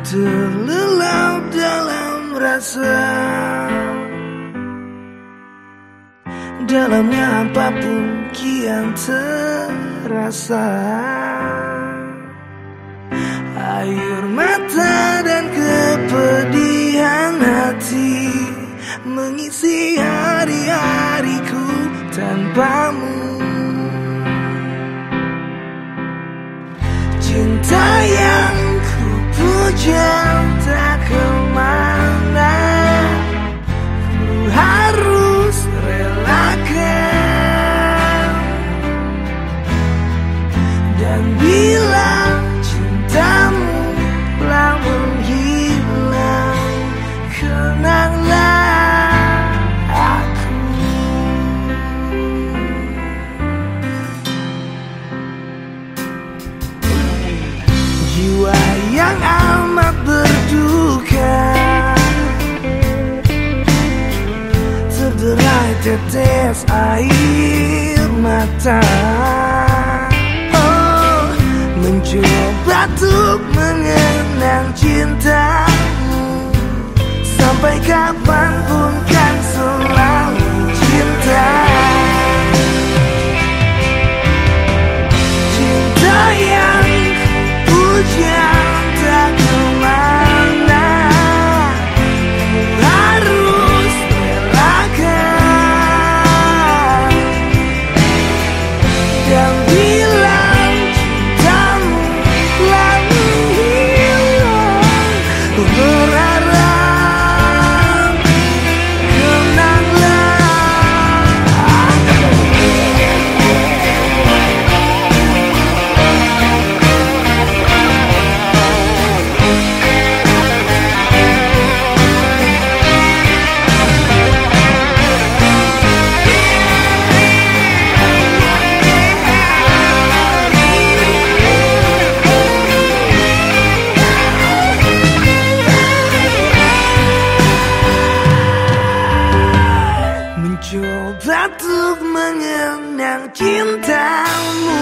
Terlelap dalam rasa. Dalamnya apa pun kian terasa. Air mata dan kepedihan hati Mengisi hari-hariku tanpamu 天 tetes air mata. Oh, mencoba untuk mengenang cintamu. Sampai kapan pun Ku Mencoba untuk mengenang cintamu